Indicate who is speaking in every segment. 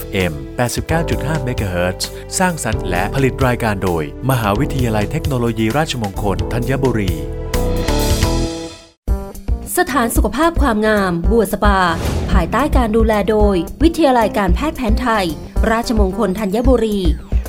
Speaker 1: FM 89.5 MHz สร้างสรรค์และผลิตรายการโดย มหาวิทยาลัยเทคโนโลยีราชมงคลธัญบุรี
Speaker 2: สถานสุขภาพความงาม บัวสปา ภายใต้การดูแลโดย วิทยาลัยการแพทย์แผนไทย ราชมงคลธัญบุรี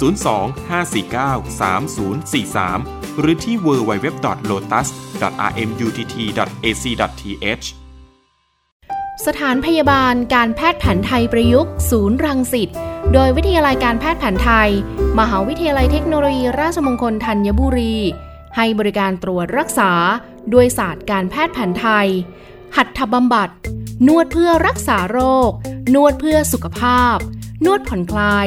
Speaker 3: 02-549-3043 หรือที่ www.lotus.rmutt.ac.th
Speaker 4: สถานพยาบาลการแพทย์แผนไทยประยุกต์ ศูนย์รังสิตโดยวิทยาลัยการแพทย์แผนไทย มหาวิทยาลัยเทคโนโลยีราชมงคลธัญบุรี ให้บริการตรวจรักษา ด้วยศาสตร์การแพทย์แผนไทย หัตถบำบัด นวดเพื่อรักษาโรค นวดเพื่อสุขภาพ นวดผ่อนคลาย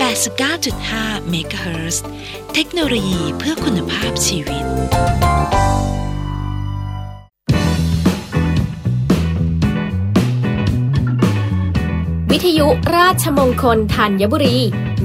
Speaker 5: 89.5 MHz เทคโนโลยีเพื่อคุณภาพชีวิต
Speaker 6: วิทยุราชมงคลธัญบุรี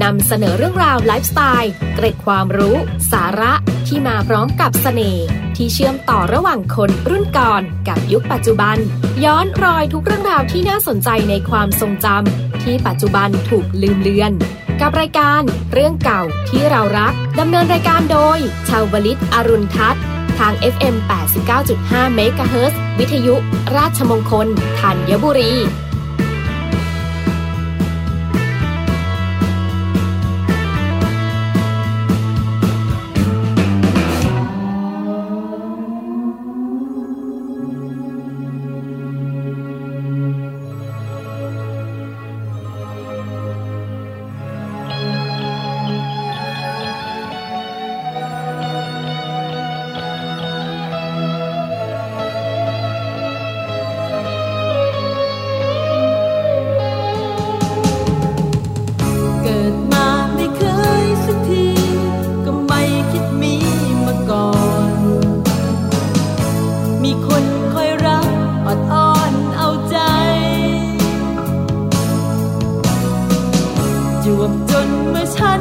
Speaker 6: นำเสนอเรื่องราวไลฟ์สไตล์ เกร็ดความรู้ สาระที่มาพร้อมกับเสน่ห์ที่เชื่อมต่อระหว่างคนรุ่นก่อนกับยุคปัจจุบัน ย้อนรอยทุกเรื่องราวที่น่าสนใจในความทรงจำที่ปัจจุบันถูกลืมเลือน กับรายการเรื่องเก่าที่เรารัก ดำเนินรายการโดย ชาวลิตอรุณทัศน์ทาง FM 89.5 MHz วิทยุ ราชมงคลธัญบุรี
Speaker 7: ว
Speaker 6: บ
Speaker 8: จนเมื่อฉัน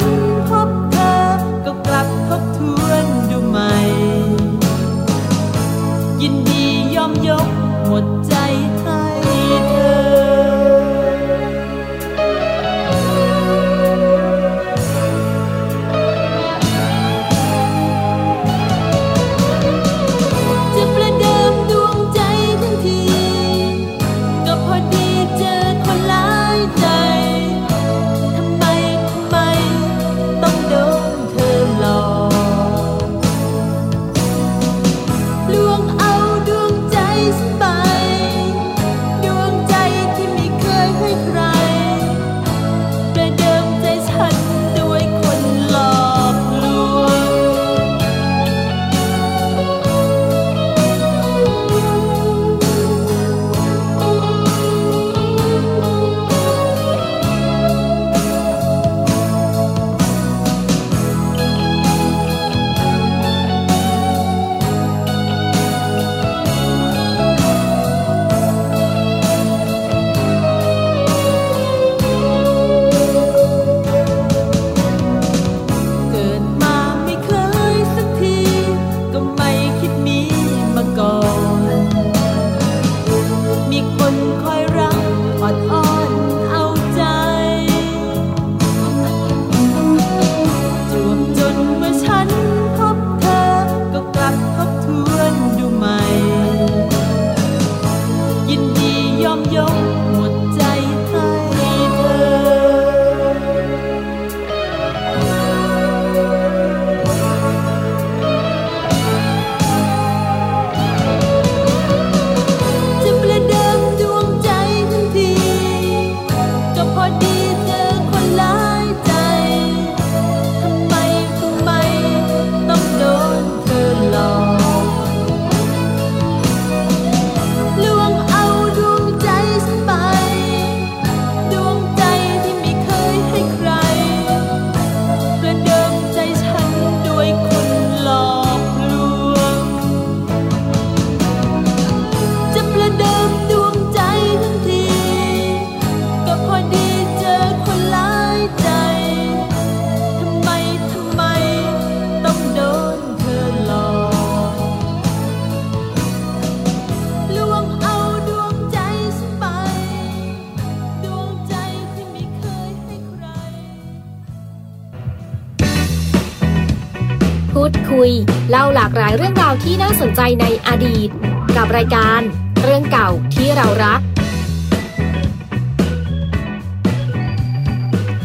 Speaker 6: ูดคุย เล่าหลากหลายเรื่องราวที่น่าสนใจในอดีต กับรายการเรื่องเก่าที่เรารัก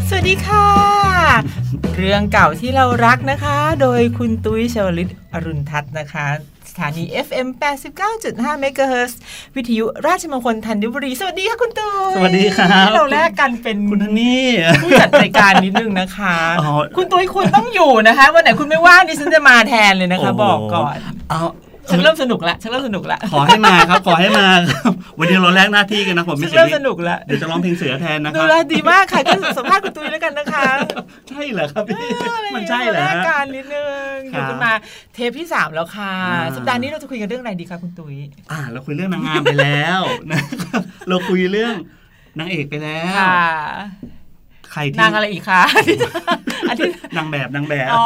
Speaker 7: สวัสดีค่ะ เรื่องเก่าที่เรารักนะคะ โดยคุณตุ้ยชวลิตอรุณทัศน์นะคะ ถานี FM 89.5 MHz วิทยุราชมงคลธัญบุรี สวัสดีค่ะคุณตุ้ย
Speaker 9: สวัสดีครับ
Speaker 7: เราแลกกันเป็น
Speaker 9: คุณทันนี่
Speaker 7: ผู้จัดรายการนิดนึงนะคะ
Speaker 9: อ๋อ
Speaker 7: คุณตุ้ยคุณต้องอยู่นะคะ วันไหนคุณไม่ว่างดิฉันจะมาแทนเลยนะคะ
Speaker 9: โโห
Speaker 7: บอกก่อน
Speaker 9: เอา
Speaker 7: ฉันเริ่มสนุกละฉันเริ่มสนุกละ
Speaker 9: ขอให้มาครับ ขอให้มาครับวันนี้เราแลกหน้าที่กันนะผมมี
Speaker 7: ฉัน
Speaker 9: สิท
Speaker 7: เริ่ม
Speaker 9: ธิ์
Speaker 7: สนุกละ
Speaker 9: เดี๋ยวจะร้องเพลงเสือแทนนะค
Speaker 7: ดู
Speaker 9: รับ
Speaker 7: แลดีมากค่ะก็สัมภาษณ์คุณตุ้ยแล้วกันนะคะ
Speaker 9: ใช่เหรอครับพี่
Speaker 7: อะไร
Speaker 9: มันใช่เหรอ
Speaker 7: แลก
Speaker 9: ฮะ
Speaker 7: กันนิดนึงอ
Speaker 9: ครับ
Speaker 7: ยู่กันมาเทปที่สามแล้วค่ะ
Speaker 9: อ่า
Speaker 7: สัปดาห์นี้เราจะคุยกันเรื่องอะไรดีคะคุณตุ้ย
Speaker 9: อ่าเราคุยเรื่องนางงามไปแล้วนะครับเราคุยเรื่องนางเอกไปแล้ว
Speaker 7: ค่ะ
Speaker 9: ใครที่
Speaker 7: นางอะไรอีกคะอันที่
Speaker 9: นางแบบนางแบบ
Speaker 7: อ๋อ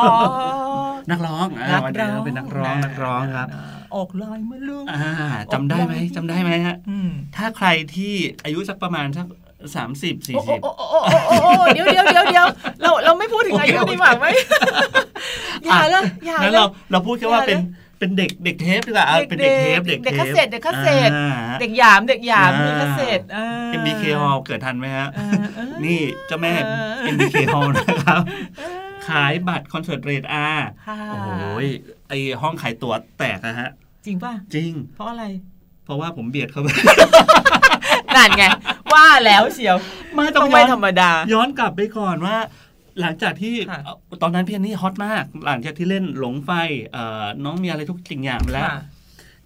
Speaker 9: นักร้องอ่าวันนี้เราเป็นนักร้องนักร้องครับ
Speaker 7: ออกลายมาลุง
Speaker 9: อ่าจำได้ไหมจำได้ไหมฮะ
Speaker 7: อืม
Speaker 9: ถ้าใครที่อายุสักประมาณสักสามสิบสี่
Speaker 7: โอ้
Speaker 9: สิบ
Speaker 7: โอ้โอ้โอ้โอ้โอ้โอ้เดี๋ยวเดี๋ยวเดี๋ยวเดี๋ยวเราเราไม่พูดถึงอายุ
Speaker 9: โอเค
Speaker 7: ดีกว่าไหมอย่าเลยอย่า
Speaker 9: งั้น
Speaker 7: เล
Speaker 9: เรา
Speaker 7: ย
Speaker 9: เราพูดแค่ว่า
Speaker 7: อย่า
Speaker 9: เป็น เป็นเด็กเด็กเทปดีกว่าอะเป็นเด็กเทป
Speaker 7: เด็
Speaker 9: เด็
Speaker 7: ก
Speaker 9: ก
Speaker 7: เด็ก
Speaker 9: เทป
Speaker 7: คาสเซ็ตเด็กคาสเซ็ต
Speaker 9: อ่า
Speaker 7: เด็กหยามเด็กหยาม
Speaker 9: อ่ามี
Speaker 7: มีคาสเซ็ตอ่า
Speaker 9: MBK Hall เกิดทันไหมฮะ
Speaker 7: เออเออ
Speaker 9: นี่เจ้าแม่
Speaker 7: เออ
Speaker 9: MBK Hall นะครับขายบัตรคอนเสิร์ตเรทอา
Speaker 7: ค่ะ
Speaker 9: โอ้โหไอห้องขายตั๋วแตกนะฮะ
Speaker 7: จริงป่ะ
Speaker 9: จริง
Speaker 7: เพราะอะไร
Speaker 9: เพราะว่าผมเบียดเข้าไป
Speaker 7: นั่นไง ว่าแล้วเชียว
Speaker 9: ไม่
Speaker 7: ต้องไม่ธรรมดา
Speaker 9: ย้อนกลับไปก่อนว่า หลังจากที่
Speaker 7: ค่ะ
Speaker 9: เอ่อตอนนั้นพี่อันนี่ฮอตมาก หลังจากที่เล่นหลงไฟเอ่อน้องมีอะไรทุกสิ่งอย่างไปแล้ว
Speaker 7: ค่ะ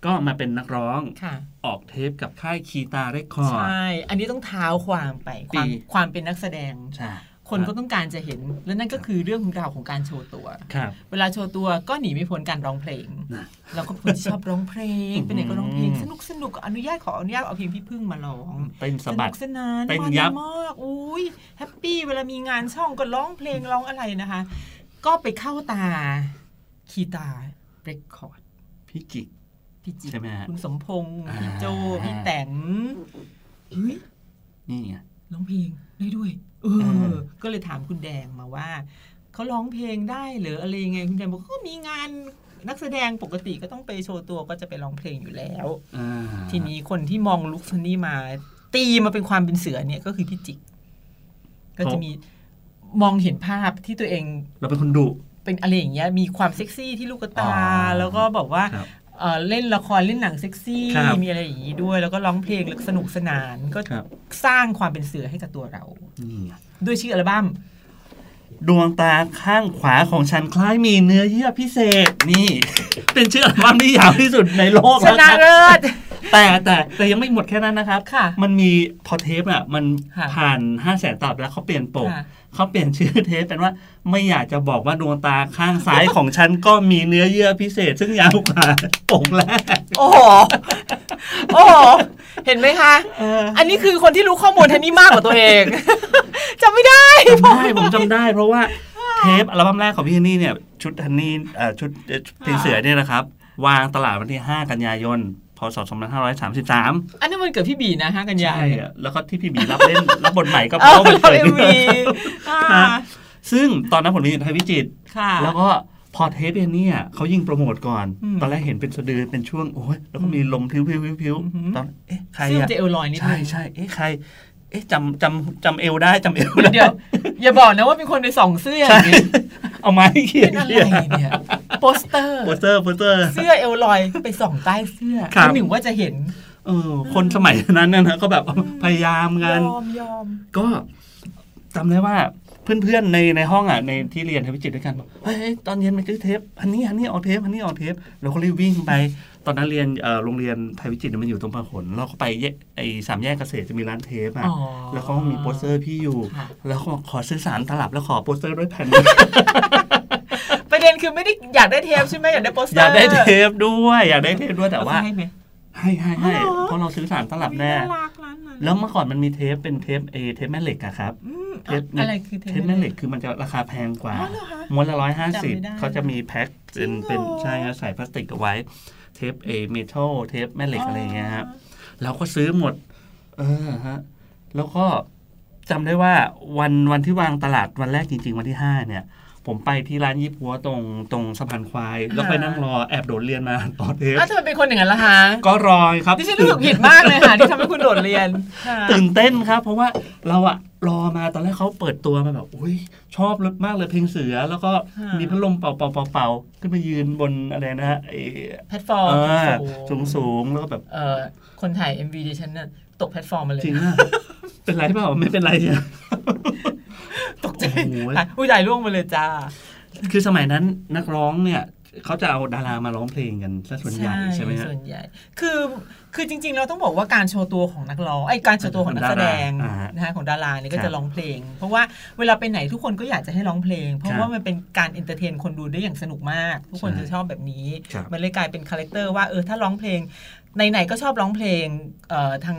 Speaker 9: ก็มาเป็นนักร้อง
Speaker 7: ค่ะ
Speaker 9: ออกเทปกับค่ายคีตาเรคคอร์
Speaker 7: ใช่ อันนี้ต้องเท้าความไปความ
Speaker 9: ปี
Speaker 7: ความเป็นนักแสดง
Speaker 9: ใช่
Speaker 7: คนก็ต้องการจะเห็น และนั่นก็คือเรื่องของราวของการโชว์ตัว
Speaker 9: ครับ
Speaker 7: เวลาโชว์ตัวก็หนีไม่พ้นการร้องเพลง
Speaker 9: นะ
Speaker 7: เราก็เป็นคนที่ชอบร้องเพลงเป็นเด็กก็ร้องเพลง
Speaker 9: อืม
Speaker 7: สนุกสนุกอนุญาตขออนุญาตเอาเพลงพี่พึ่งมาร้อง
Speaker 9: เต้น
Speaker 7: ส
Speaker 9: สะ
Speaker 7: นุ
Speaker 9: บัด
Speaker 7: กสนาน
Speaker 9: เต้น
Speaker 7: มัน
Speaker 9: ยับ
Speaker 7: มากอุ้ยแฮปปี้เวลามีงานช่องก็ร้องเพลงร้องอะไรนะคะ ก็ไปเข้าตาคีตาเรคคอร์ด
Speaker 9: พี่กิก
Speaker 7: พี่จิ
Speaker 9: ใช่ไหมฮะ
Speaker 7: คุณสมพงษ์
Speaker 9: อ่า
Speaker 7: พี่โจพี่แตนเฮ้ย
Speaker 9: นี่ไง
Speaker 7: ร้องเพลง ได้ด้วยเอ
Speaker 9: เอ
Speaker 7: อ
Speaker 9: อ
Speaker 7: ก็เลยถามคุณแดงมาว่าเขาร้องเพลงได้หรืออะไรยังไงคุณแดงบอกก็มีงานนักแสดงปกติก็ต้องไปโชว์ตัวก็จะไปร้องเพลงอยู่แล้ว
Speaker 9: อ่า
Speaker 7: ทีนี้คนที่มองลุคซันนี่มา ตีมาเป็นความเป็นเสือเนี่ยก็คือพี่จิก ก็จะมีมองเห็นภาพที่ตัวเอง
Speaker 9: เราเป็นคนดุ
Speaker 7: เป็นอะไรอย่างเงี้ยมีความเซ็กซี่ที่ลูกตา
Speaker 9: อ๋อ
Speaker 7: แล้วก็บอกว่า
Speaker 9: ครับ
Speaker 7: เอ่อเล่นละครเล่นหนังเซ็กซี่
Speaker 9: ครับ
Speaker 7: มีอะไรอย่างงี้ด้วย แล้วก็ร้องเพลงสนุกสนานก็
Speaker 9: ครับ
Speaker 7: สร้างความเป็นเสือให้กับตัวเรา
Speaker 9: นี่ไง
Speaker 7: ด้วยชื่ออัลบั้ม
Speaker 9: ดวงตาข้างขวาของฉันคล้ายมีเนื้อเยื่อพิเศษนี่ เป็นชื่ออัลบั้มที่ยาวที่สุดในโลก
Speaker 7: ชนะ
Speaker 9: แล้ว
Speaker 7: เลิศ
Speaker 9: แต่แต่แต่ยังไม่หมดแค่นั้นนะครับ
Speaker 7: ค่ะ
Speaker 9: มันมีพอเทปอะ มัน
Speaker 7: ค่ะ
Speaker 9: ผ่านห้าแสนตอบแล้วเขาเปลี่ยนปก
Speaker 7: ค่ะ
Speaker 9: เขาเปลี่ยนชื่อเทปเป็นว่าไม่อยากจะบอกว่าดวงตาข้างซ้ายของฉันก็มีเนื้อเยื่อพิเศษ ซึ่งยาวกว่าปกแรก
Speaker 7: โอ้โหโอ้โหเห็นไหมคะอันนี้คือคนที่รู้ข้อมูลทันนี่มากกว่าตัวเองจำไม่ได้
Speaker 9: จำได้ผมจำได้ เพราะว่าเทปอัลบั้มแรกของพี่ฮันนี่เนี่ย ชุดฮันนี่เอ่อชุดเอ่อเพลงเสือเนี่ยนะครับ วางตลาดวันที่ 5 กันยายนพ ศ2533
Speaker 7: อันนั้นมันเกิดพี่บีนะฮะกันยา
Speaker 9: ใช่อะแล้วก็ที่พี่บีรับเล่น รับบทใหม่ก็เพ
Speaker 7: เออ
Speaker 9: ราะมัน
Speaker 7: เรา
Speaker 9: เกิด
Speaker 7: เอ็มวีอ่า
Speaker 9: ซึ่งตอนนั้นผมเรียนอยู่ไทยวิจิตร
Speaker 7: ค่ะ
Speaker 9: แล้วก็พอเทปเนี้เขายิ่งโปรโมทก่อน
Speaker 7: อืม
Speaker 9: ตอนแรกเห็นเป็นสะดือเป็นช่วงโอ้ยแล้วก็มีลมพิ้วพิ้วพิ้วพิ้ว
Speaker 7: อือหือ
Speaker 9: ตอนเอ๊ะใคร
Speaker 7: ซึ่ง
Speaker 9: อะ
Speaker 7: จะเอลลอยนิด
Speaker 9: ใช่
Speaker 7: นึง
Speaker 9: ใช่เอ๊ะใคร เอ๊ะจำจำจำเอวได้จำเอวได้
Speaker 7: เดี๋ยวอย่าบอกนะว่าเป็นคนไปส่องเสื้ออย่างนี้
Speaker 9: เอาไม้เขีย
Speaker 7: เป็นนอะไรเนี่ยโปสเตอร์
Speaker 9: โปสเตอร์โปสเตอร์
Speaker 7: เสื้อเอลลอยไปส่องใต้เสื้อ
Speaker 9: ครับ
Speaker 7: หนึ่งว่าจะเห็น
Speaker 9: เออ คนสมัยนั้นนะนะก็แบบพยายาม
Speaker 7: ย
Speaker 9: กัน
Speaker 7: อมยอม
Speaker 9: ก็จำได้ว่าเพื่อนๆในในห้องอะในที่เรียนไทยวิจิตรด้วยกันบอกเฮ้ยตอนเย็นมันคือเทปอันนี้อันนี้ออกเทปอันนี้ออกเทปเราก็รีบวิ่งไป ตอนนั้นเรียนเอ่อโรงเรียนไทยวิจิตรเนี่ยมันอยู่ตรงพหลเราก็ไปแยกไอ้สามแยกเกษตรจะมีร้านเทปอะ
Speaker 7: อ๋อ
Speaker 9: แล้วเขาก็มีโปสเตอร์พี่อยู่
Speaker 7: ค่ะ
Speaker 9: แล้วก็ขอซื้อสามตลับแล้วขอโปสเตอร์ด้วยแผ่น
Speaker 7: ประเด็นคือไม่ได้อยากได้เทปใช่ไหมอยากได้โปสเตอร์
Speaker 9: อยากได้เทปด้วยอยากได้เทปด้วยแต่ว่า
Speaker 7: เขให้ไหม
Speaker 9: ให้ให้ให้
Speaker 7: อ๋อ
Speaker 9: เพราะเราซื้อสามตลับแน่
Speaker 7: น่ารักร้านนั้น
Speaker 9: แล้วเมื่อก่อนมันมีเทปเป็นเทปเอเทปแม่เหล็กอะครับ
Speaker 7: อืม
Speaker 9: เทปเนี่ย
Speaker 7: อะไรคือเทป
Speaker 9: เทปแม่เหล็กคือมันจะราคาแพงกว่า
Speaker 7: อ๋อเหรอคะ
Speaker 9: ม้วนละร้อยห้าสิบ
Speaker 7: จำไม่ได้
Speaker 9: เขาจะมีแพ็คเป็น
Speaker 7: จริงเหรอ
Speaker 9: เป็นใช่ฮะใส่พลาสติกเอาไว้ เทปเอ metal เทปแม่เหล็กอะไรอย่างเงี้ยครับเราก็ซื้อหมด เออฮะแล้วก็จำได้ว่าวันวันที่วางตลาดวันแรกจริง ๆ วันที่ห้าเนี่ย ผมไปที่ร้านยี่ปัวตรงตรงสะพานควาย แล้วไปนั่งรอแอบโดดเรียนมาตอนเทป
Speaker 7: อ้าวทำไมเป็นคนอย่างนั้นล่ะฮะ
Speaker 9: ก็รอครับ
Speaker 7: ดิฉันรู้สึกผิดมากเลยค่ะที่ทำให้คุณโดดเรียนค่ะ
Speaker 9: ตื่นเต้นครับ เพราะว่าเราอะรอมาตอนแรกเขาเปิดตัวมาแบบอุ้ยชอบมากเลยเพลงเสือ แล้วก็มีพัดลมเป่าเป่าเป่าเป่าขึ้นมายืนบนอะไรนะฮะไอ้
Speaker 7: แพลตฟอร์ม
Speaker 9: เออ
Speaker 7: สู
Speaker 9: สู
Speaker 7: ง
Speaker 9: งสูงๆแล้วก็แบบ
Speaker 7: เอ่อคนถ่าย MV ดิฉันน่ะตกแพลตฟอร์มมาเลย
Speaker 9: จริงอะเป็นไรเปล่าไม่เป็นไรเนี่ย
Speaker 7: ตกใจ
Speaker 9: โอ้โห
Speaker 7: อะอุ้ยถ่ายล่วงมาเลยจ้า
Speaker 9: คือสมัยนั้นนักร้องเนี่ยเขาจะเอาดารามาร้องเพลงกันซะส่วนใหญ่ใช่ไหมฮะ
Speaker 7: ส่วนใหญ่ คือคือจริงๆ เราต้องบอกว่าการโชว์ตัวของนักร้องไอ้การโชว์ตัวของนักแสดง
Speaker 9: อ่าฮะ
Speaker 7: นะคะของดาราเนี่ยก็
Speaker 9: ครั
Speaker 7: จะ
Speaker 9: บ
Speaker 7: ร้องเพลง เพราะว่าเวลาไปไหนทุกคนก็อยากจะให้ร้องเพลง เพ
Speaker 9: ค
Speaker 7: ราะ
Speaker 9: รับ
Speaker 7: ว่ามันเป็นการ entertain คนดูได้อย่างสนุกมาก ทุกคน
Speaker 9: ใช่
Speaker 7: จะชอบแบบนี้
Speaker 9: ครับ
Speaker 7: มันเลยกลายเป็น character ว่าเออถ้าร้องเพลง ไหนๆก็ชอบร้องเพลงเอ่อทาง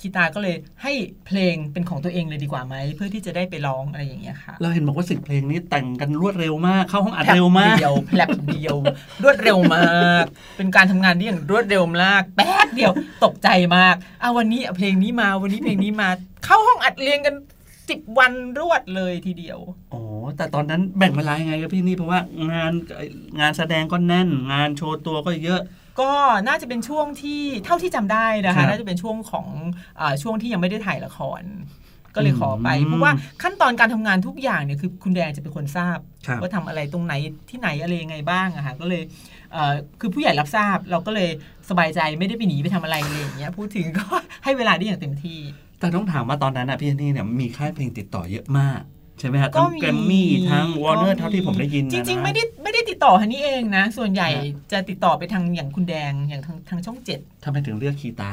Speaker 7: คีตาก็เลยให้เพลงเป็นของตัวเองเลยดีกว่าไหมเพื่อที่จะได้ไปร้องอะไรอย่างเงี้ยค่ะ
Speaker 9: เราเห็นบอกว่าสิบเพลงนี้แต่งกันรวดเร็วมาก เข้าห้องอัด
Speaker 7: แผลบ
Speaker 9: เร็วมาก
Speaker 7: เดียวแผลบเดียว รวดเร็วมาก เป็นการทำงานที่อย่างรวดเร็วมาก แป๊บเดียวตกใจมากอะวันนี้เพลงนี้มาวันนี้เพลงนี้มา เข้าห้องอัดเรียนกันสิบวันรวดเลยทีเดียว
Speaker 9: โอ้แต่ตอนนั้นแบ่งเวลายังไงครับพี่นี่เพราะว่างานงานแสดงก็แน่น งานโชว์ตัวก็เยอะ
Speaker 7: ก็น่าจะเป็นช่วงที่เท่าที่จำได้นะ
Speaker 9: ครั
Speaker 7: คะ
Speaker 9: บ
Speaker 7: น่าจะเป็นช่วงของอาช่วงที่ยังไม่ได้ถ่ายละคร ก็เลยขอไป
Speaker 9: อืม
Speaker 7: เพราะว่าขั้นตอนการทำงานทุกอย่างเนี่ยคือคุณแดงจะเป็นคนทราบ
Speaker 9: ครับ
Speaker 7: ว่าทำอะไรตรงไหนที่ไหนอะไรยังไงบ้างอะค่ะก็เลยเอ่อคือผู้ใหญ่รับทราบเราก็เลยสบายใจไม่ได้ไปหนีไปทำอะไรเลยอย่างเงี้ยพูดถึงก็ให้เวลาได้อย่างเต็มที่
Speaker 9: แต่ต้องถามว่าตอนนั้นอะพี่นี่เนี่ยมีค่ายเพลงติดต่อเยอะมาก ใช่ไหมฮะ
Speaker 7: ก็
Speaker 9: ทั้ง
Speaker 7: มี
Speaker 9: แกรมมี่ทั้งวอร์เนอร์
Speaker 7: ก็
Speaker 9: เท่าที่ผมได้ยิน
Speaker 7: จ
Speaker 9: นะ
Speaker 7: ริงๆ
Speaker 9: นะ
Speaker 7: ไม่ได้ไม่ได้ติดต่อฮันนี่เองนะ ส่วนใหญ่
Speaker 9: ฮะ
Speaker 7: จะติดต่อไปทางอย่างคุณแดงอย่างทางทางช่องเจ็ด
Speaker 9: ทำไมถึงเลือกคีตา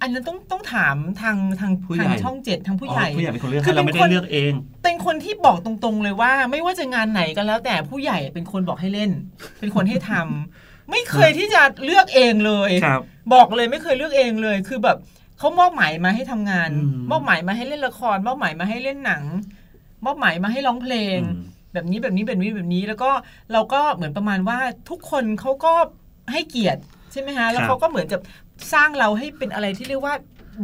Speaker 7: อันนั้นต้องต้องถามทางทาง
Speaker 9: ผู้ใหญ่
Speaker 7: ทางช่องเจ็ดทางผู้ใหญ่
Speaker 9: อ๋อผู้ใหญ่เป็นคนเลือก
Speaker 7: คือ
Speaker 9: ให้เราไม่
Speaker 7: เป็น
Speaker 9: ได้
Speaker 7: คน
Speaker 9: เลือกเอง
Speaker 7: เป็นคนที่บอกตรงๆเลยว่า ไม่ว่าจะงานไหนก็แล้ว แต่ผู้ใหญ่เป็นคนบอกให้เล่น เป็นคนให้ทำไม่เคยที่จะเลือกเองเลย
Speaker 9: ครับ
Speaker 7: บอกเลยไม่เคยเลือกเองเลยคือแบบเขามอบหมายมาให้ทำงาน
Speaker 9: อืม
Speaker 7: มอบหมายมาให้เล่นละคร มอบหมายมาให้เล่นหนัง มอบหมายมาให้ร้องเพลง
Speaker 9: อืม
Speaker 7: แบบนี้แบบนี้แบบนี้แบบนี้ แล้วก็เราก็เหมือนประมาณว่าทุกคนเขาก็ให้เกียรติใช่ไหมฮะแล้วเขาก็เหมือนจะสร้างเราให้เป็นอะไรที่เรียกว่า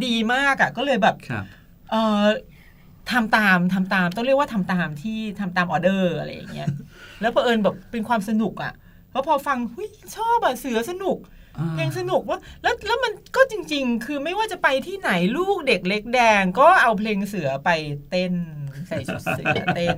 Speaker 7: ดีมากอะ่ะ ก็เลยแบบ
Speaker 9: ครับ
Speaker 7: เอ่อทำตามทำตามต้องเรียกว่าทำตามที่ทำตามออเดอร์อะไรอย่างเงี้ยแล้วเผอิญแบบเป็นความสนุกอะ่ะเพราะพอฟังหุยชอบอะเสือสนุก
Speaker 9: อ่า
Speaker 7: เพลงสนุกว่าแล้วแล้วมันก็จริง ๆ คือไม่ว่าจะไปที่ไหนลูกเด็กเล็กแดง ก็เอาเพลงเสือไปเต้นใส่ชุดเสือเต้น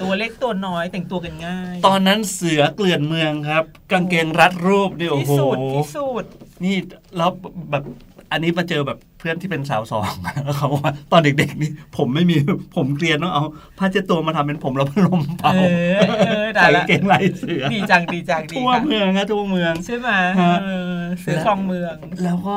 Speaker 7: ตัวเล็กตัวน้อยแต่งตัวกันง่าย
Speaker 9: ตอนนั้นเสือเกลื่อนเมืองครับ กางเกงรัดรูปนี่โอ้
Speaker 7: ที่
Speaker 9: โห
Speaker 7: สุดที่สุด
Speaker 9: นี่แล้วแบบ อันนี้มาเจอแบบเพื่อนที่เป็นสาวสองแล้วเขาบอกว่าตอนเด็ก ๆ นี่ผมไม่มีผมเกลียนต้องเอาผ้าเช็ดตัวมาทำเป็นผมแล้วพัดลมเป่า
Speaker 7: เออเออได้
Speaker 9: ใส่
Speaker 7: ละ
Speaker 9: เกงลายเสือ
Speaker 7: ดีจังดีจังดี
Speaker 9: ทั่ว
Speaker 7: ค่ะ
Speaker 9: เมืองนะทั่วเมือง
Speaker 7: ใช่ไหม
Speaker 9: ฮะ
Speaker 7: เออเสือคลองเมือง
Speaker 9: แล้วก็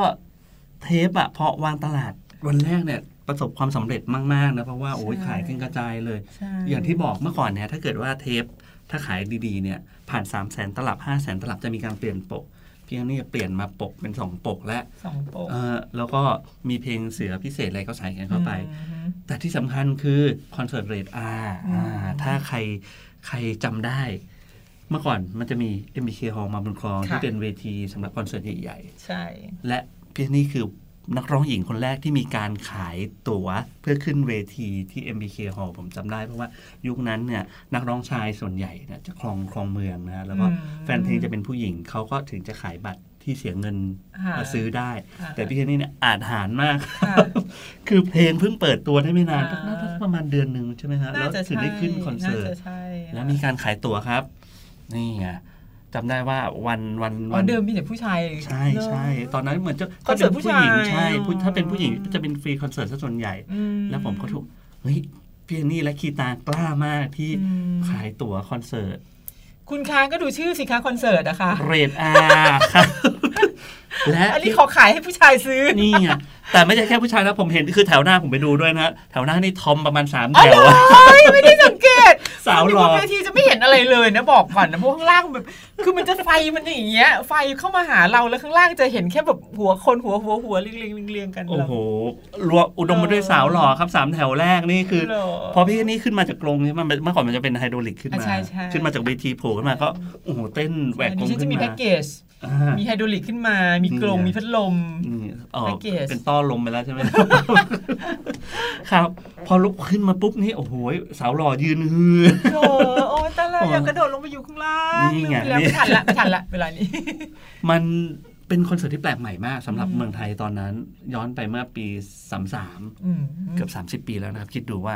Speaker 9: เทปอะพอวางตลาดวันแรกเนี่ยประสบความสำเร็จมากๆนะเพราะว่าโอ้ย
Speaker 7: ใช่
Speaker 9: ขายกันกระจายเลย
Speaker 7: ใช่
Speaker 9: อย่างที่บอกเมื่อก่อนเนี่ยถ้าเกิดว่าเทปถ้าขายดีๆเนี่ยผ่าน 3 0 0แสนตลับ 5 0 0แสนตลับจะมีการเปลี่ยนปกเพียงนี่เปลี่ยนมาปกเป็น2ปกและ
Speaker 7: สองโปะ
Speaker 9: เออแล้วก็มีเพลงเสือพิเศษอะไรก็ใส่กันเข้าไป
Speaker 7: อืม
Speaker 9: แต่ที่สำคัญคือคอนเสิร์ตเรทอาอ่าถ้าใครใครจำได้ เมื่อก่อนมันจะมี MBK Hall มาบนคลอง
Speaker 7: ค่ะ
Speaker 9: ที่เป็นเวทีสำหรับคอนเสิร์ตใหญ่
Speaker 7: ใช่
Speaker 9: ๆและพี่นี่คือ นักร้องหญิงคนแรกที่มีการขายตั๋วเพื่อขึ้นเวทีที่ MBK Hall ผมจำได้เพราะว่ายุคนั้นเนี่ยนักร้องชายส่วนใหญ่เนี่ยจะคลองคลองเมืองนะฮะแล้วก็
Speaker 7: อืม
Speaker 9: แฟนเพลงจะเป็นผู้หญิงเขาก็ถึงจะขายบัตรที่เสียเงิน
Speaker 7: ค่ะ
Speaker 9: มาซื้อได้
Speaker 7: ค่ะ
Speaker 9: แต่พี่นี่เนี่ยอาจหารมาก
Speaker 7: ค่ะ
Speaker 9: คือเพลงเพิ่งเปิดตัวได้ไม่นาน
Speaker 7: อ่า
Speaker 9: น่าจะประมาณเดือนหนึ่งใช่ไหมฮะแล้ว
Speaker 7: น่าจะ
Speaker 9: ถึงได้ขึ้นคอนเสิร์ต
Speaker 7: น่าจะใช่ค่ะ
Speaker 9: แล้วมีการขายตั๋วครับ นี่ไง จำได้ว่าวันวัน
Speaker 7: อ๋
Speaker 9: วั
Speaker 7: อนเดิมมีแต่ผู้ชาย
Speaker 9: ใช่ใช่ตอนนั้นเหมือนจะ
Speaker 7: คอนเสิร์ต
Speaker 9: ถ้าป็ผู้หญิง
Speaker 7: ผู้ชาย
Speaker 9: ใช่ผู้
Speaker 7: อ๋อ
Speaker 9: ถ้าเป็นผู้หญิงจะเป็นฟรีคอนเสิร์ตซะส่วนใหญ่
Speaker 7: อืม
Speaker 9: แล้วผมก็ถูกเฮ้ยพี่นี่และคีตากล้ามากที่
Speaker 7: อืม
Speaker 9: ขายตั๋วคอนเสิร์ต
Speaker 7: คุณค้างก็ดูชื่อสิคะคอนเสิร์ตนะคะ
Speaker 9: เรทอาครับและ
Speaker 7: อันนี้ขอขายให้ผู้ชายซื้อ
Speaker 9: นี่ไงแต่ไม่ใช่แค่ผู้ชายนะผมเห็นคือแถวหน้าผมไปดูด้วยนะแถวหน้านี่ทอมประมาณสาม
Speaker 7: อ๋อ
Speaker 9: แถ
Speaker 7: เหร
Speaker 9: ว
Speaker 7: อ
Speaker 9: อะ
Speaker 7: เฮ้ยไม่ได้สังเกต
Speaker 9: สาวหล่อ
Speaker 7: คนยู่บนเวทีจะไม่เห็นอะไรเลยนะบอกก่อนนะเพราะข้างล่างแบบ คือมันจะไฟมันอย่างเงี้ย ไฟเข้ามาหาเราแล้วข้างล่างจะเห็นแค่แบบหัวคนหัวหัวหัวเรียงเรียงเรียงกัน
Speaker 9: โอ้
Speaker 7: แบบ
Speaker 9: โหรวมอุดมไปด้วยสาวหล่อครับสามแถวแรกนี่คือ
Speaker 7: เหรอ
Speaker 9: พอพี่นี่ขึ้นมาจากกรงนี่มันเมื่อก่อนมันจะเป็นไฮโดรลิกขึ้น
Speaker 7: อะ
Speaker 9: มา
Speaker 7: ใช่ใช่
Speaker 9: ขึ้นมาจากเวทีโผล่ขึ้นมาก็โอ้โหเต้นแหวกก
Speaker 7: ดิ
Speaker 9: รง
Speaker 7: ฉัน
Speaker 9: ขึ้
Speaker 7: จะ
Speaker 9: น
Speaker 7: มี
Speaker 9: มา
Speaker 7: แพ็กเกจ
Speaker 9: อ่า
Speaker 7: มีไฮดรอลิกขึ้นมา มีกรง
Speaker 9: นี่ไง
Speaker 7: มีพัดลม
Speaker 9: นี่อ๋อ
Speaker 7: แพ็กเกจ
Speaker 9: เป็นต้อลมไปแล้วใช่ไหมครับ พอลุกขึ้นมาปุ๊บนี่โอ้โหสาวหล่อยืนฮือ
Speaker 7: โอ้โอ้ตายละ
Speaker 9: โอ้
Speaker 7: อยากกระโดดลงไปอยู่ข้างล่าง
Speaker 9: นี่ไง
Speaker 7: แล้ว
Speaker 9: นี่
Speaker 7: ไม่ทันละไม่ทันละเวลานี้
Speaker 9: มันเป็นคอนเสิร์ตที่แปลกใหม่มากสำหรับ
Speaker 7: อืม
Speaker 9: เมืองไทยตอนนั้น ย้อนไปเมื่อปีสามสาม
Speaker 7: อืม
Speaker 9: เกือบสามสิบ30ปีแล้วนะครับ คิดดูว่า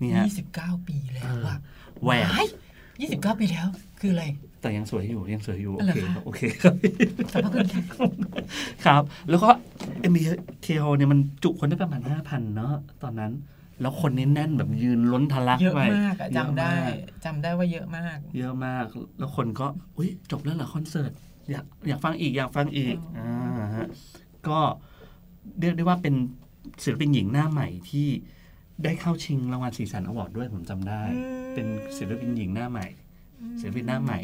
Speaker 9: นี่ฮะ
Speaker 7: ยี่สิบเก้าปีแล้วอะ
Speaker 9: แหวก
Speaker 7: ยี่สิบเก้าปีแล้ว คืออะไร
Speaker 9: แต่ยังสวยอยู่ยังสวยอยู่ โอ
Speaker 7: อะไร
Speaker 9: เค
Speaker 7: คะ
Speaker 9: ครับโอเคครับ
Speaker 7: ขอบพระคุณค่ะ
Speaker 9: ครับ แล้วก็เอ็มบีเคโเนี่ยมันจุคนได้ประมาณห้าพันเนาะตอนนั้นแล้วคนนี่แน่นแบบยืนล้นทะลัก
Speaker 7: เยอะ
Speaker 9: ไป
Speaker 7: มากอะ
Speaker 9: เยอะ
Speaker 7: จำได้
Speaker 9: มาก
Speaker 7: จำได้ว่าเยอะมาก
Speaker 9: เยอะมาก แล้วคนก็อุ้ยจบแล้วเหรอคอนเสิร์ตอยากอยากฟังอีกอยากฟังอีก
Speaker 7: อ๋
Speaker 9: อ่
Speaker 7: ออ่า
Speaker 9: ฮะก็เรียกได้ว่าเป็นศิลปินหญิงหน้าใหม่ที่ ได้เข้าชิงรางวัลสีสันอวอร์ดด้วยผมจำได้ เป็นศิลปินหญิงหน้าใหม่ศิลปินหน้าใหม่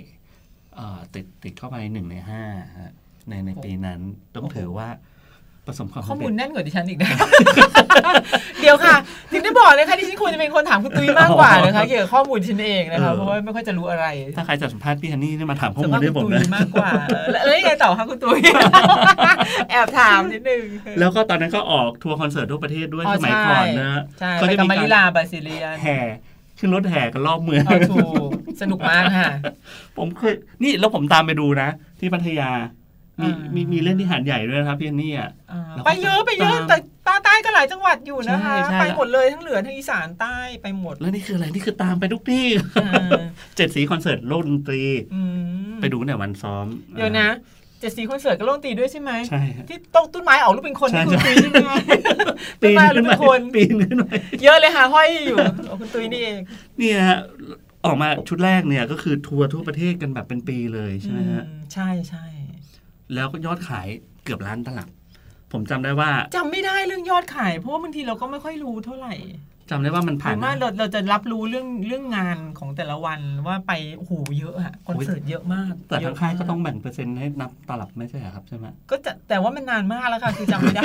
Speaker 9: เอ่อติดติดเข้าไปหนึ่งในห้าฮะในในปีนั้น ต้องถือว่า ประสบความ
Speaker 7: ข้อ
Speaker 9: สำ
Speaker 7: มู
Speaker 9: เร็
Speaker 7: ล
Speaker 9: จ
Speaker 7: แน่นกว่าดิฉันอีกนะเดี๋ยวค่ะถึงได้บอกเลยค่ะที่ฉันควรจะเป็นคนถามคุณตุ้ยมากกว่านะคะเกี่ยวกับข้อมูลดิฉันเองนะคะเพราะว่าไม่ค่อยจะรู้อะไร
Speaker 9: ถ้าใครจะสัมภาษณ์พี่ฮันนี่นี่มาถามข้อ
Speaker 7: ส่วน
Speaker 9: มูล
Speaker 7: มาก
Speaker 9: ได้
Speaker 7: คุ
Speaker 9: ผม
Speaker 7: ณตุ้
Speaker 9: นะ
Speaker 7: ยมากกว่าเออแล้วแล้วยังไงต่อคะคุณตุ้ยแอบถามนิดนึง
Speaker 9: แล้วก็ตอนนั้นก็ออกทัวร์คอนเสิร์ตทั่วประเทศด้วย
Speaker 7: อ๋อ
Speaker 9: สมัย
Speaker 7: ใช่
Speaker 9: ก่อนนะ
Speaker 7: ใช่
Speaker 9: ก็
Speaker 7: ไป
Speaker 9: จะ
Speaker 7: กับ
Speaker 9: มี
Speaker 7: มาริ
Speaker 9: การ
Speaker 7: ลาบาซิเลียน
Speaker 9: แห่ขึ้นรถแห่กันรอบเมือง
Speaker 7: เอาถูกสนุกมากค่ะ
Speaker 9: ผมเคยนี่แล้วผมตามไปดูนะ ที่พัทยา มี
Speaker 7: อ่ามี
Speaker 9: มีมีเล่นที่หาดใหญ่ด้วยนะครับพี่ฮันนี่อะ
Speaker 7: อ่า
Speaker 9: แล้วก็
Speaker 7: ไปเยอะไปเยอะ
Speaker 9: ตาม
Speaker 7: แต่ภาคใต้ก็หลายจังหวัดอยู่นะคะ
Speaker 9: ใช่ใช่
Speaker 7: ไปหมดเลยทั้งเหนือทั้งอีสานใต้ไปหมด
Speaker 9: แล้วนี่คืออะไรนี่คือตามไปทุกที่
Speaker 7: อ่า
Speaker 9: เจ็ดสีคอนเสิร์ตโลกดนตรี
Speaker 7: อืม
Speaker 9: ไปดูเนี่ยวันซ้อม
Speaker 7: เดี๋ยวนะเจ็ดสีคอนเสิร์ตก็โล่งตีด้วยใช่ไหม
Speaker 9: ใช่ฮะ
Speaker 7: ที่ต้นต้นไม้ออกรูปเป็นคน
Speaker 9: ใช่
Speaker 7: ที่คุณ
Speaker 9: ใช่
Speaker 7: ตุ้ยใช่ไหมคะ
Speaker 9: ปี
Speaker 7: ต้นไม้
Speaker 9: น
Speaker 7: ออกรู
Speaker 9: ขึ้
Speaker 7: ป
Speaker 9: น
Speaker 7: เป็
Speaker 9: ไป
Speaker 7: นคน
Speaker 9: ปีนขึ้นไป
Speaker 7: เยอะเลยค่ะห้อยอยู่เอาคุณตุ้ยนี่เอง
Speaker 9: นี่ฮะออกมาชุดแรกเนี่ยก็คือทัวร์ทั่วประเทศกันแบบเป็นปีเลยใช่ไหมฮะ
Speaker 7: อืมใช่ใช่
Speaker 9: แล้วก็ยอดขายเกือบล้านตลับ ผมจำได้ว่า
Speaker 7: จำไม่ได้เรื่องยอดขาย เพราะว่าบางทีเราก็ไม่ค่อยรู้เท่าไหร่
Speaker 9: จำได้ว่ามัน
Speaker 7: ห
Speaker 9: ผ่า
Speaker 7: รื
Speaker 9: น
Speaker 7: อว่าเราเราจะรับรู้เรื่องเรื่องงานของแต่ละวันว่าไปโอ้โหเยอะอะคอนเสิร์ตเยอะมาก
Speaker 9: แต่
Speaker 7: เย
Speaker 9: ทา
Speaker 7: อะ
Speaker 9: งค่ายก็
Speaker 7: ม
Speaker 9: ต้องแบ่งเปอร์เซ็นต์ให้นับตลับไม่ใช่เหรอครับใช่ไหม
Speaker 7: ก็จะแต่ว่ามันนานมากแล้วค่ะคือจำไม่ได้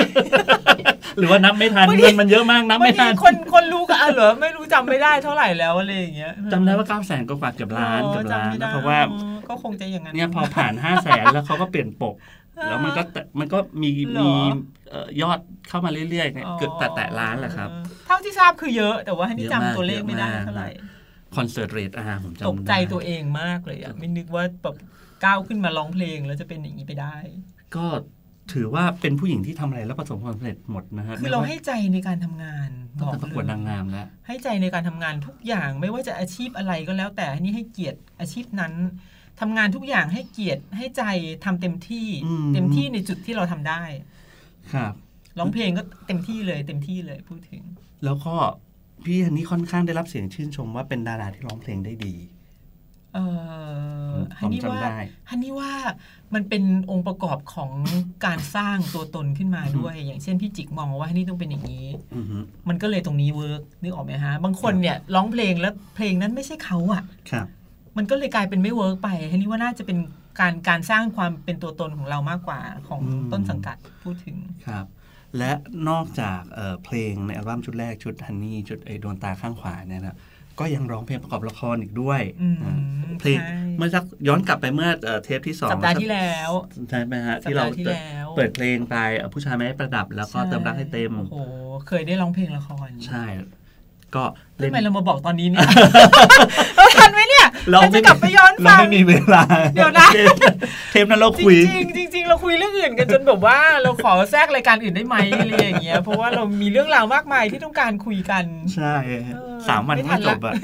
Speaker 9: หรือว่านับไม่ทัน
Speaker 7: บางที
Speaker 9: เงินมันเยอะมากนับไม่
Speaker 7: บางที
Speaker 9: ทัน
Speaker 7: คนคนรู้ก็อะเหรอไม่รู้จำไม่ได้เท่าไหร่แล้วอะไรอย่างเงี้ย
Speaker 9: จำได้ว่า9ก้าแสนกว่าๆเกือบล้าน
Speaker 7: อ๋อ
Speaker 9: เกือบล้าน
Speaker 7: จำไม่ได้
Speaker 9: นะเพราะว่า
Speaker 7: อ๋อก็คงจะอย่างนั้น
Speaker 9: เนี่ยพอผ่าน5้าแสนแล้วเขาก็เปลี่ยนปก แล้วมันก็แตะมันก็มี
Speaker 7: เหรอ
Speaker 9: มีเอ่อ ยอดเข้ามาเรื่อยๆเนี่ยเกือบแต่แต่ล้านแหละครับ
Speaker 7: เท่าที่ทราบคือเยอะแต่ว่าให้นี่
Speaker 9: เยอะมาก
Speaker 7: จำตัวเลขไม่ได้
Speaker 9: เยอะมาก
Speaker 7: เท่าไหร่
Speaker 9: คอนเสิร์ตเรทอาผมจำ
Speaker 7: ตกใจ
Speaker 9: ได้
Speaker 7: ตัวเองมากเลยอะไม่นึกว่าแบบก้าวขึ้นมาร้องเพลงแล้วจะเป็นอย่างนี้ไปได้
Speaker 9: ก็ถือว่าเป็นผู้หญิงที่ทำอะไรแล้วประสบความสำเร็จหมดนะฮะ
Speaker 7: คือเราให้ใจในการทำงาน
Speaker 9: ตั้
Speaker 7: บ
Speaker 9: ง
Speaker 7: อก
Speaker 9: แต่ประกวด
Speaker 7: เลย
Speaker 9: นางงามแล้ว
Speaker 7: ให้ใจในการทำงานทุกอย่างไม่ว่าจะอาชีพอะไรก็แล้ว แต่อันนี้ให้เกียรติอาชีพนั้นทำงานทุกอย่างให้เกียรติให้ใจทำเต็มที่
Speaker 9: อืม
Speaker 7: เต็มที่ในจุดที่เราทำได้
Speaker 9: ครับ
Speaker 7: ร้องเพลงก็เต็มที่เลยเต็มที่เลยพูดถึง
Speaker 9: แล้วก็พี่ฮันนี่ค่อนข้างได้รับเสียงชื่นชมว่าเป็นดาราที่ร้องเพลงได้ดี
Speaker 7: เออ
Speaker 9: ผม
Speaker 7: ฮันนี่ว่า
Speaker 9: จำได้
Speaker 7: ฮันนี่ว่ามันเป็นองค์ประกอบของการสร้างตัวตนขึ้นมาด้วย อย่างเช่นพี่จิกมองว่าฮันนี่ต้องเป็นอย่างนี้
Speaker 9: อือฮึ
Speaker 7: มันก็เลยตรงนี้เวิร์กนึกออกไหมฮะ บางคนเนี่ยร้องเพลงแล้วเพลงนั้นไม่ใช่เขาอะ
Speaker 9: ครับ
Speaker 7: มันก็เลยกลายเป็นไม่ work ไปฮันนี่ว่าน่าจะเป็น การการสร้างความเป็นตัวตนของเรามากกว่าของ
Speaker 9: อืม
Speaker 7: ต้นสังกัดพูดถึง
Speaker 9: ครับและนอกจากเอ่อเพลงในอัลบั้มชุดแรกชุดฮันนี่ชุดไอ้ดวงตาข้างขวาเนี่ยนะก็ยังร้องเพลงประกอบละครอีกด้วย
Speaker 7: อืม
Speaker 9: อ่าเพลง
Speaker 7: ใช่
Speaker 9: เมื่อสักย้อนกลับไปเมื่อเอ่อเทปที่สอง
Speaker 7: สัปดาห์ที่แล้ว
Speaker 9: ใช่ไหมฮะ
Speaker 7: สัป
Speaker 9: ที่เรา
Speaker 7: ดาห์ที่แล้ว
Speaker 9: เปิดเพลงไปเอ่อผู้ชายไม่ประดับแล้วก็เติมรักให้เต็ม
Speaker 7: โอ้โหเคยได้ร้องเพลงละคร
Speaker 9: ใช่ ก็เล่
Speaker 7: ทำ
Speaker 9: น
Speaker 7: ไมเรามาบอกตอนนี้เนี่ยเราทันไหมเนี่ย
Speaker 9: เรา
Speaker 7: จะ
Speaker 9: ไม่
Speaker 7: กลับไปย้อน
Speaker 9: เรา
Speaker 7: ฟัง
Speaker 9: ไม่มีเวลา
Speaker 7: เดี๋ยวนะ
Speaker 9: เทปนั้นเรา
Speaker 7: จ
Speaker 9: คุย
Speaker 7: ริงๆจริงๆเราคุยเรื่องอื่นกันจนแบบว่าเราขอแทรกรายการอื่นได้ไหมอะไรอย่างเงี้ยเพราะว่าเรามีเรื่องราวมากมายที่ต้องการคุยกัน
Speaker 9: ใช่
Speaker 7: เออ
Speaker 9: สามวัน
Speaker 7: ไม่ทั
Speaker 9: ไม่
Speaker 7: น
Speaker 9: จ
Speaker 7: ละ
Speaker 9: บอะ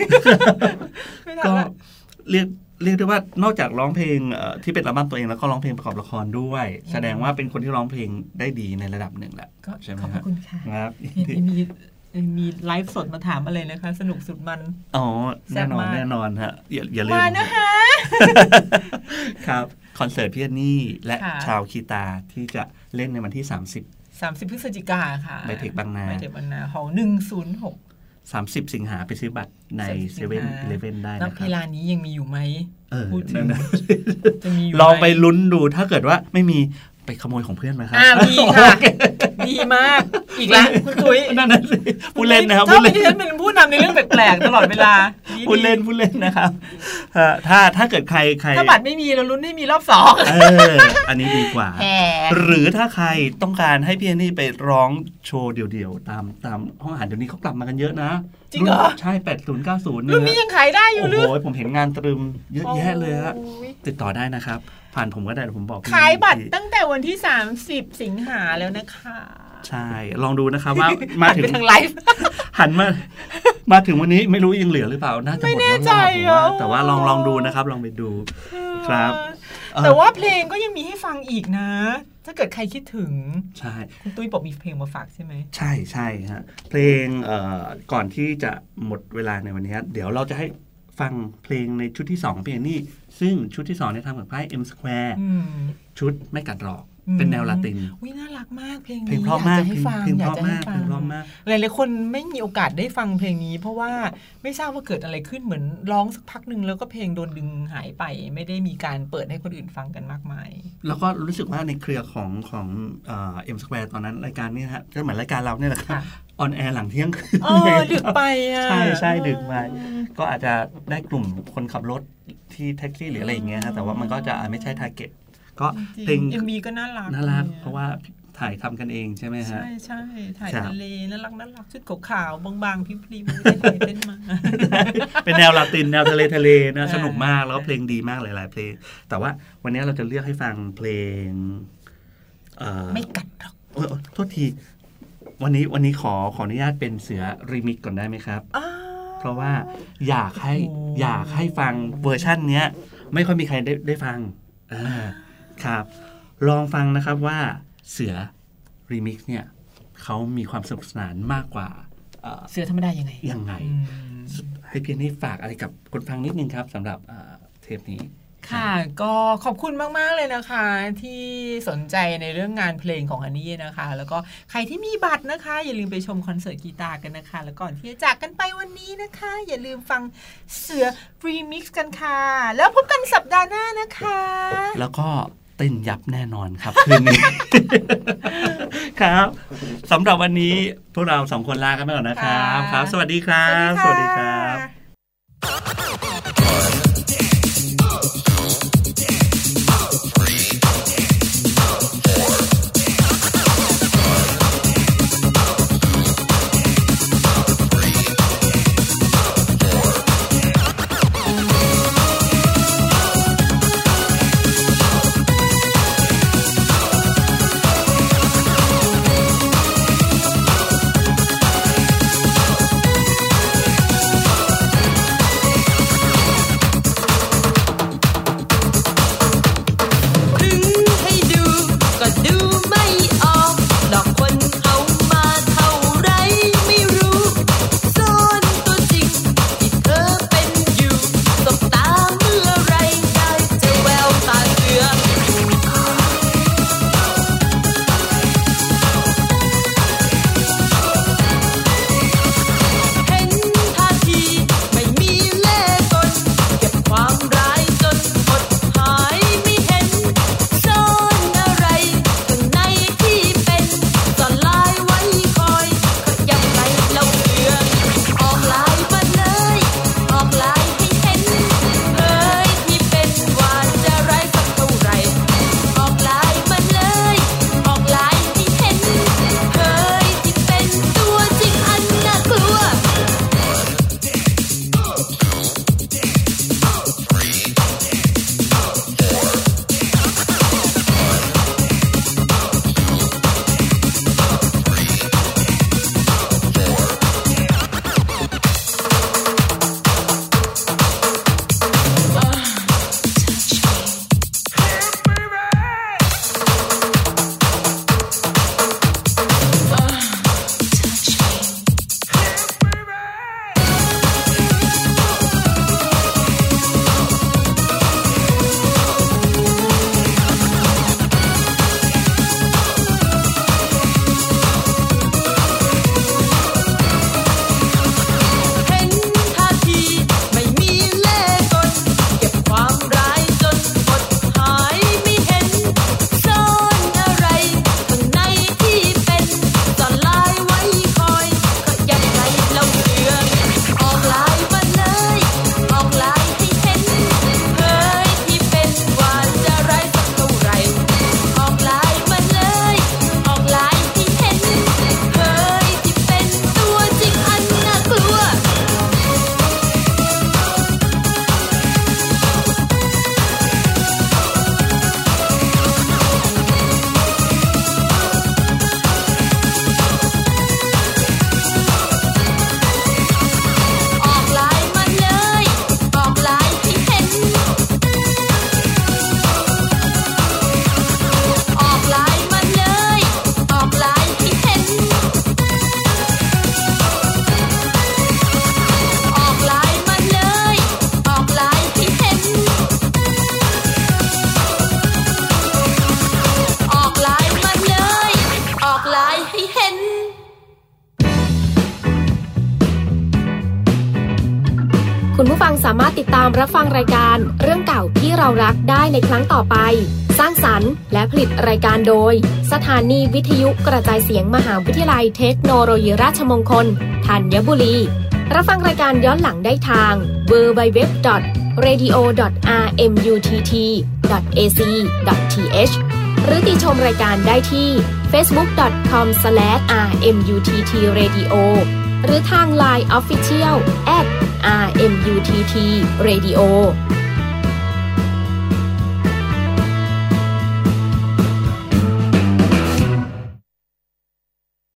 Speaker 7: ไม่ทัน
Speaker 9: ก็
Speaker 7: ละ
Speaker 9: เรียกเรียกได้ว่านอกจากร้องเพลงเอ่อที่เป็นอัลบั้มตัวเองแล้วก็ร้องเพลงประกอบละครด้วย แสดงว่าเป็นคนที่ร้องเพลงได้ดีในระดับหนึ่งแหละ
Speaker 7: ก็
Speaker 9: ใช่ไหม
Speaker 7: ขอบพ
Speaker 9: ครั
Speaker 7: ระ
Speaker 9: บ
Speaker 7: คุณค่ะ
Speaker 9: ครับ
Speaker 7: เห็นมี มีไลฟ์สดมาถามอะไรนะคะ สนุกสุดมัน
Speaker 9: อ๋อ
Speaker 7: แซ่
Speaker 9: แน่
Speaker 7: บ
Speaker 9: นอน
Speaker 7: มาก
Speaker 9: แน่นอนฮะ อย่าอย่าลืม
Speaker 7: มานะคะ
Speaker 9: ครับ คอนเสิร์ตพี่อันนี่และ
Speaker 7: ค่ะ
Speaker 9: ชาวคีตาที่จะเล่นในวันที่ 30
Speaker 7: 30 พฤศจิกาค่ะ
Speaker 9: ไบเทคบางนา
Speaker 7: ไบเทคบางนาฮอลหนึ่งศูนย์หก
Speaker 9: 30สิงหาไปซื้อบัตรใน
Speaker 7: 30
Speaker 9: เซเว่นอีเลฟเว่นได้
Speaker 7: นับ
Speaker 9: นะค
Speaker 7: เว
Speaker 9: รับ
Speaker 7: ลานี้ยังมีอยู่ไหม
Speaker 9: เออ
Speaker 7: พูดถึง
Speaker 9: นั่นนะ
Speaker 7: จะมีอยู่
Speaker 9: ลองไป
Speaker 7: หม
Speaker 9: ลุ้นดูถ้าเกิดว่าไม่มีไปขโมยของเพื่อนมาครั
Speaker 7: อ่ามีค่ะ ดีมาก อีกแล้วคุณตุ้ย
Speaker 9: นั่นน่ะสิพูดเล่นนะครับ
Speaker 7: ชอ
Speaker 9: พู
Speaker 7: บ
Speaker 9: ดเล่น
Speaker 7: ที่ฉันเป็นผู้นำในเรื่องแปลกๆตลอดเวลาดีๆ
Speaker 9: พูดเล่นพูดเล่นนะครับเอ่อถ้าถ้าเกิดใครใคร
Speaker 7: ถ้าบัตรไม่มีเราลุ้นไม่มีรอบสอง
Speaker 9: เอออันนี้ดีกว่า
Speaker 7: แหม
Speaker 9: หรือถ้าใครต้องการให้พี่แอนนี่ไปร้องโชว์เดี่ยวๆตามตามห้องอาหารเดี๋ยวนี้เขากลับมากันเยอะนะ
Speaker 7: จริงเหรอ
Speaker 9: ใช่ 80 90เนี่
Speaker 7: รุ่นนี้
Speaker 9: ย
Speaker 7: ยังขายได้อยู่
Speaker 9: โอ้
Speaker 7: หรื
Speaker 9: โห
Speaker 7: อ
Speaker 9: ผมเห็นงานตรึมเยอะแยะเลยฮะ
Speaker 7: โอ้ย
Speaker 9: ติดต่อได้นะครับ ผ่านผมก็ได้เดี๋ยวผมบอกพี่
Speaker 7: ขายบัตร
Speaker 9: ที่
Speaker 7: ตั้งแต่วันที่ 30 สิงหาแล้วนะคะ
Speaker 9: ใช่ ลองดูนะครับว่ามาถึง
Speaker 7: ไปทางไลฟ์
Speaker 9: หันมา มาถึงวันนี้ไม่รู้ยังเหลือหรือเปล่า น่าจะหมด
Speaker 7: ไม่แน่
Speaker 9: แล้ว
Speaker 7: ใจ
Speaker 9: ล่ะผมว่า
Speaker 7: อะ
Speaker 9: แต่ว่าลองลองดูนะครับ ลองไปดูครับเออ
Speaker 7: แต่ว่าเพลงก็ยังมีให้ฟังอีกนะ ถ้าเกิดใครคิดถึง
Speaker 9: ใช่
Speaker 7: คุณตุ้ยบอกมีเพลงมาฝากใช่ไหม
Speaker 9: ใช่ใช่ฮะ เพลงเอ่อก่อนที่จะหมดเวลาในวันนี้ เดี๋ยวเราจะให้ฟังเพลงในชุดที่2ของเพลงนี้ ซึ่งชุดที่2เนี่ยทำกับค่าย M Square
Speaker 7: อืม
Speaker 9: ชุดไม่กัดหรอก
Speaker 7: อืม
Speaker 9: เป็นแนวลาติน
Speaker 7: วิน่ารักมากเพลง
Speaker 9: เพล
Speaker 7: นี้
Speaker 9: ง
Speaker 7: อ
Speaker 9: เพราะ
Speaker 7: ยาก
Speaker 9: มาก
Speaker 7: จะให้ฟัง
Speaker 9: เพลง
Speaker 7: อ
Speaker 9: เพ
Speaker 7: ยาก
Speaker 9: ราะ
Speaker 7: จะให้
Speaker 9: มาก
Speaker 7: ฟั
Speaker 9: เพล
Speaker 7: ง
Speaker 9: งเพราะมาก
Speaker 7: หลายๆคนไม่มีโอกาสได้ฟังเพลงนี้ เพราะว่าไม่ทราบว่าเกิดอะไรขึ้นเหมือนร้องสักพักหนึ่งแล้วก็เพลงโดนดึงหายไป ไม่ได้มีการเปิดให้คนอื่นฟังกันมากมาย
Speaker 9: แล้วก็รู้สึกว่าในเครือของของเอ็มสแควร์ตอนนั้นรายการนี้นะฮะก็เหมือนรายการเราเนี่ยแหละครับ
Speaker 7: ค่ะ
Speaker 9: on air หลังเที่ยงคืน
Speaker 7: เออดึกไปอะ
Speaker 9: ใช่ใช่ดึกไปก็อาจจะได้กลุ่มคนขับรถที่แท็กซี่หรืออะไรอย่างเงี้ยฮะแต่ว่ามันก็จะไม่ใช่ target ก็เพลง
Speaker 7: MVก็น่ารัก
Speaker 9: น่ารัก
Speaker 7: ลยอ
Speaker 9: เพราะว่าถ่ายทำกันเองใช่ไหมฮะ
Speaker 7: ใช่ใช่ถ่าย
Speaker 9: ครับ
Speaker 7: ทะเลน่ารักน่ารักชุดขาวๆบางๆพริ้วๆไม่ได้ถ่ายเต้นมา
Speaker 9: เป็นแนวลาตินแนวทะเลทะเลนะ
Speaker 7: อ่า
Speaker 9: สนุกมากแล้วก็เพลงดีมากหลาย ๆ เพลง แต่ว่าวันนี้เราจะเลือกให้ฟังเพลงเอ่อ
Speaker 7: ไม่กัดหรอก
Speaker 9: โอ้ยโอ้ยโทษที วันนี้วันนี้ขอขออนุญาตเป็นเสือรีมิกก่อนได้ไหมครับ
Speaker 7: อ้าว
Speaker 9: เพราะว่าอยากให้
Speaker 7: โอ้
Speaker 9: อยากให้ฟังเวอร์ชั่นเนี้ย ไม่ค่อยมีใครได้ได้ฟังอ่า ครับ ลองฟังนะครับว่าเสือรีมิกเนี่ยเขามีความสนุกสนานมากกว่าเอ่อ
Speaker 7: เสือธรรมดายังไง
Speaker 9: ยังไง
Speaker 7: อืม
Speaker 9: ให้พี่ฮันนี่ฝากอะไรกับคนฟังนิดนึงครับสำหรับเอ่อเทปนี้
Speaker 7: ค่ะก็ขอบคุณมาก ๆ เลยนะคะ ที่สนใจในเรื่องงานเพลงของฮันนี่นะคะ แล้วก็ใครที่มีบัตรนะคะ อย่าลืมไปชมคอนเสิร์ตกีตาร์กันนะคะ แล้วก่อนที่จะจากกันไปวันนี้นะคะ อย่าลืมฟังเสือรีมิกซ์กันค่ะ แล้วพบกันสัปดาห์หน้านะคะ
Speaker 9: แล้วก็ เต้นยับแน่นอนครับคืนนี้ครับสำหรับวันนี้พวกเราสองคนลากันไปก่อนนะครับ
Speaker 7: ค่ะ
Speaker 9: ครับ สวัสดีครับ สวัสดีครับ「า
Speaker 6: มรับฟังรายการเรื่องเก่าที่เรารักได้ในครั้งต่อไป สร้างสรรค์และผลิตรายการโดย สถานีวิทยุกระจายเสียงมหาวิทยาลัยเทคโนโลยีราชมงคลธัญบุรี รับฟังรายการย้อนหลังได้ทาง www.radio.rmutt.ac.th หรือติชมรายการได้ที่ facebook.com/rmuttradio หรือทาง Line Official @rmuttradio